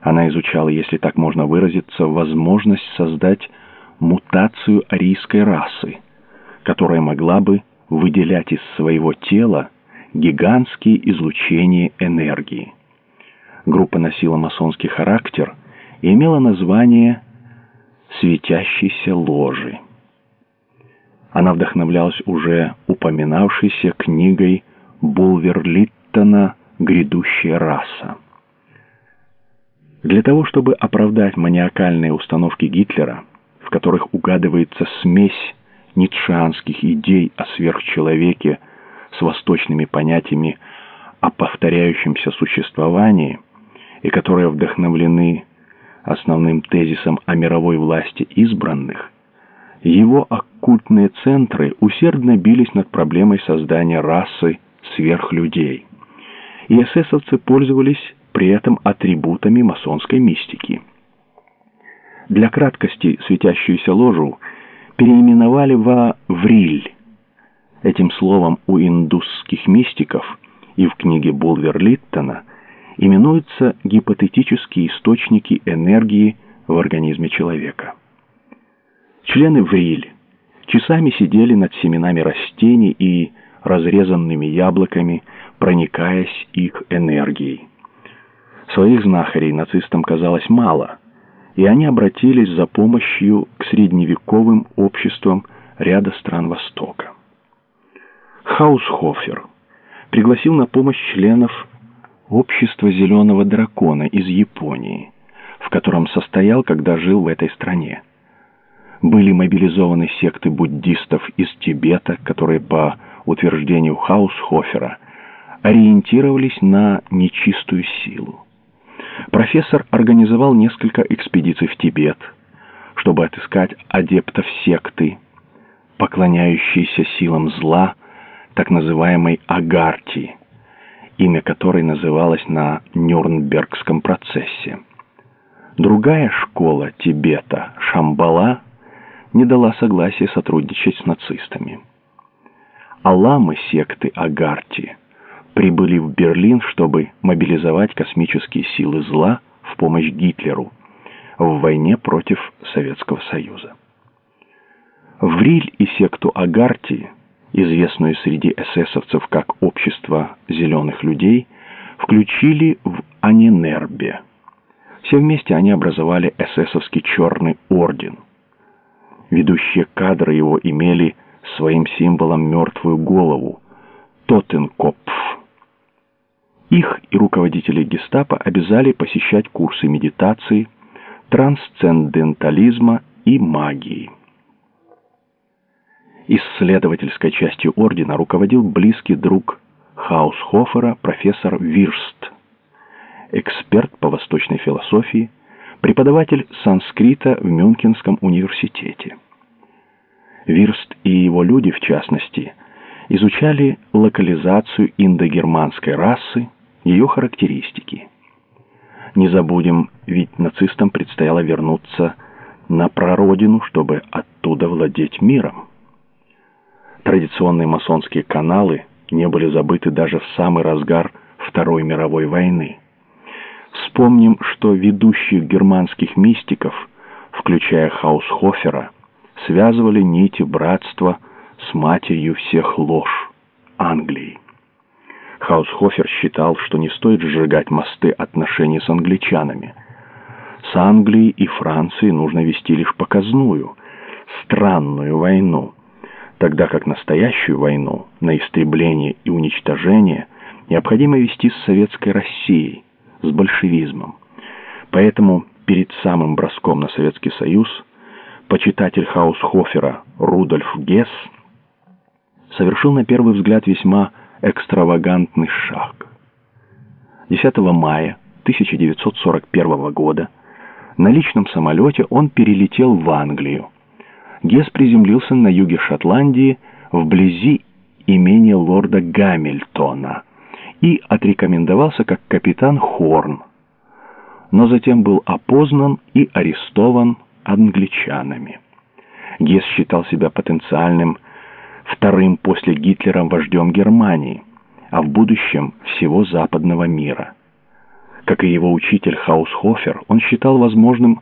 Она изучала, если так можно выразиться, возможность создать мутацию арийской расы, которая могла бы выделять из своего тела гигантские излучения энергии. Группа носила масонский характер и имела название «Светящейся ложи». Она вдохновлялась уже упоминавшейся книгой Булверлиттона «Грядущая раса». Для того, чтобы оправдать маниакальные установки Гитлера, в которых угадывается смесь ницшанских идей о сверхчеловеке с восточными понятиями о повторяющемся существовании, и которые вдохновлены основным тезисом о мировой власти избранных, его оккультные центры усердно бились над проблемой создания расы сверхлюдей. И эсэсовцы пользовались при этом атрибутами масонской мистики. Для краткости светящуюся ложу переименовали во «вриль». Этим словом у индусских мистиков и в книге Булвер-Литтона именуются гипотетические источники энергии в организме человека. Члены Вриль часами сидели над семенами растений и разрезанными яблоками, проникаясь их энергией. Своих знахарей нацистам казалось мало, и они обратились за помощью к средневековым обществам ряда стран Востока. Хаусхофер пригласил на помощь членов общества зеленого дракона из Японии, в котором состоял, когда жил в этой стране. Были мобилизованы секты буддистов из Тибета, которые, по утверждению Хаусхофера, ориентировались на нечистую силу профессор организовал несколько экспедиций в Тибет, чтобы отыскать адептов секты, поклоняющейся силам зла, так называемой Агарти, имя которой называлось на Нюрнбергском процессе. Другая школа Тибета, Шамбала, не дала согласия сотрудничать с нацистами. Аламы секты Агарти – прибыли в Берлин, чтобы мобилизовать космические силы зла в помощь Гитлеру в войне против Советского Союза. Вриль и секту Агарти, известную среди эсэсовцев как «Общество зеленых людей», включили в Анинербе. Все вместе они образовали эсэсовский «Черный орден». Ведущие кадры его имели своим символом мертвую голову – Тоттенкопф. Их и руководители гестапо обязали посещать курсы медитации, трансцендентализма и магии. Исследовательской частью ордена руководил близкий друг Хаусхофера профессор Вирст, эксперт по восточной философии, преподаватель санскрита в Мюнхенском университете. Вирст и его люди, в частности, изучали локализацию индогерманской расы, ее характеристики. Не забудем, ведь нацистам предстояло вернуться на прародину, чтобы оттуда владеть миром. Традиционные масонские каналы не были забыты даже в самый разгар Второй мировой войны. Вспомним, что ведущих германских мистиков, включая Хаусхофера, связывали нити братства с матерью всех ложь Англии. Хаусхофер считал, что не стоит сжигать мосты отношений с англичанами. С Англией и Францией нужно вести лишь показную, странную войну, тогда как настоящую войну на истребление и уничтожение необходимо вести с советской Россией, с большевизмом. Поэтому перед самым броском на Советский Союз почитатель Хаусхофера Рудольф Гесс совершил на первый взгляд весьма экстравагантный шаг. 10 мая 1941 года на личном самолете он перелетел в Англию. Гесс приземлился на юге Шотландии вблизи имения лорда Гамильтона и отрекомендовался как капитан Хорн, но затем был опознан и арестован англичанами. Гесс считал себя потенциальным вторым после Гитлера вождем Германии, а в будущем всего западного мира. Как и его учитель Хаусхофер, он считал возможным